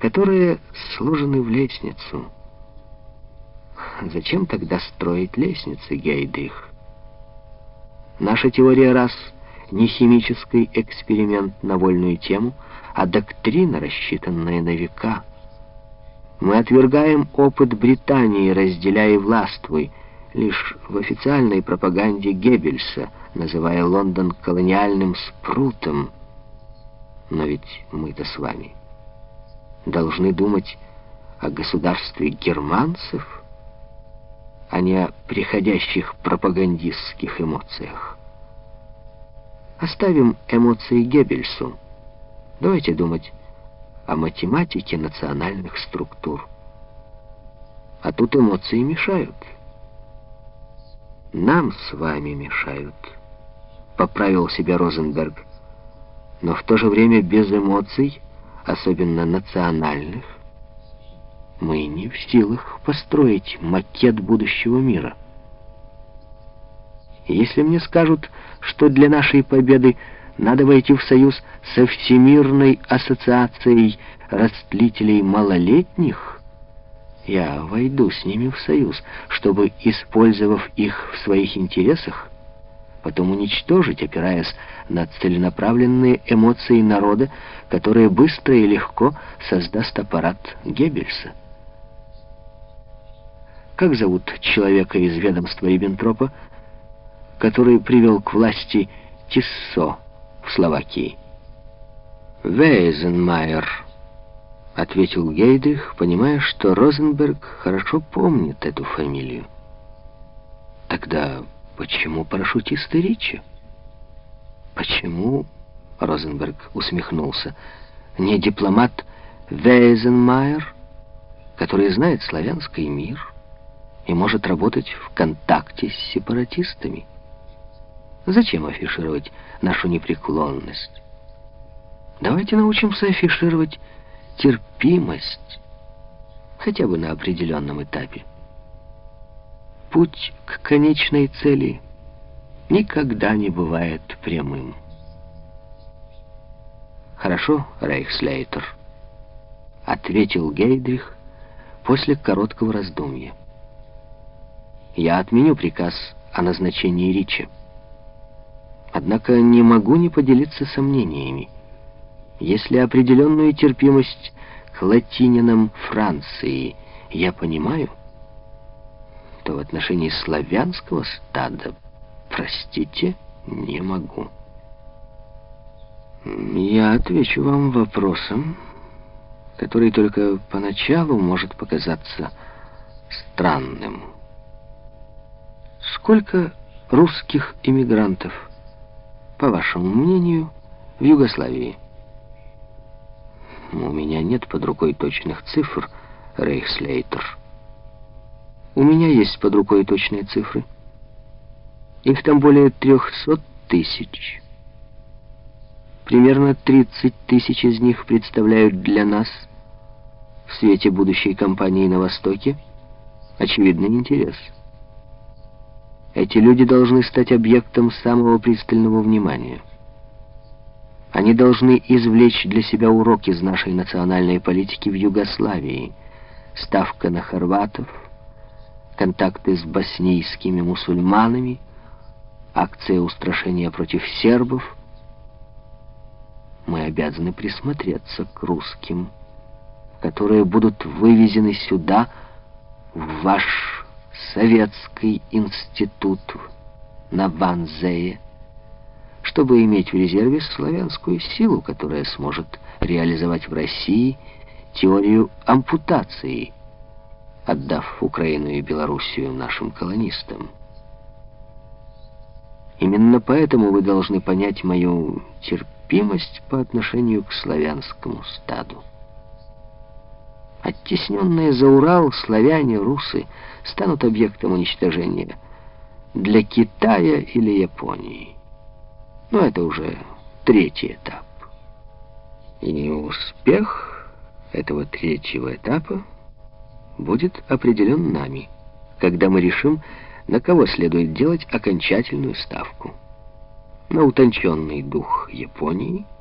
которые сложены в лестницу. Зачем тогда строить лестницы, Гейдрих? Наша теория рас — не химический эксперимент на вольную тему, а доктрина, рассчитанная на века. Мы отвергаем опыт Британии, разделяя властвуй, лишь в официальной пропаганде Геббельса, называя Лондон колониальным спрутом. Но ведь мы-то с вами должны думать о государстве германцев, а не о приходящих пропагандистских эмоциях. Оставим эмоции Геббельсу. Давайте думать о математике национальных структур. А тут эмоции мешают. Нам с вами мешают, поправил себя Розенберг. Но в то же время без эмоций, особенно национальных, мы не в силах построить макет будущего мира. Если мне скажут, что для нашей победы надо войти в союз со Всемирной ассоциацией растлителей малолетних, я войду с ними в союз, чтобы, использовав их в своих интересах, потом уничтожить, опираясь на целенаправленные эмоции народа, которые быстро и легко создаст аппарат Геббельса. Как зовут человека из ведомства Риббентропа, который привел к власти Тиссо? в Словакии. «Вейзенмайер», — ответил Гейдрих, понимая, что Розенберг хорошо помнит эту фамилию. «Тогда почему парашютисты Ричи?» «Почему?» — Розенберг усмехнулся. «Не дипломат Вейзенмайер, который знает славянский мир и может работать в контакте с сепаратистами?» Зачем афишировать нашу непреклонность? Давайте научимся афишировать терпимость, хотя бы на определенном этапе. Путь к конечной цели никогда не бывает прямым. «Хорошо, Рейхслейтер», — ответил Гейдрих после короткого раздумья. «Я отменю приказ о назначении Рича. Однако не могу не поделиться сомнениями. Если определенную терпимость к латининам Франции я понимаю, то в отношении славянского стада, простите, не могу. Я отвечу вам вопросом, который только поначалу может показаться странным. Сколько русских иммигрантов по вашему мнению, в Югославии? У меня нет под рукой точных цифр, Рейхслейтер. У меня есть под рукой точные цифры. Их там более трехсот тысяч. Примерно 30 тысяч из них представляют для нас в свете будущей кампании на Востоке очевидный интерес – эти люди должны стать объектом самого пристального внимания. Они должны извлечь для себя урок из нашей национальной политики в Югославии. Ставка на хорватов, контакты с боснийскими мусульманами, акция устрашения против сербов. Мы обязаны присмотреться к русским, которые будут вывезены сюда, в ваш советский институт на Ванзее, чтобы иметь в резерве славянскую силу, которая сможет реализовать в России теорию ампутации, отдав Украину и Белоруссию нашим колонистам. Именно поэтому вы должны понять мою терпимость по отношению к славянскому стаду. Оттесненные за Урал славяне, русы станут объектом уничтожения для Китая или Японии. Но это уже третий этап. И успех этого третьего этапа будет определен нами, когда мы решим, на кого следует делать окончательную ставку. На утонченный дух Японии –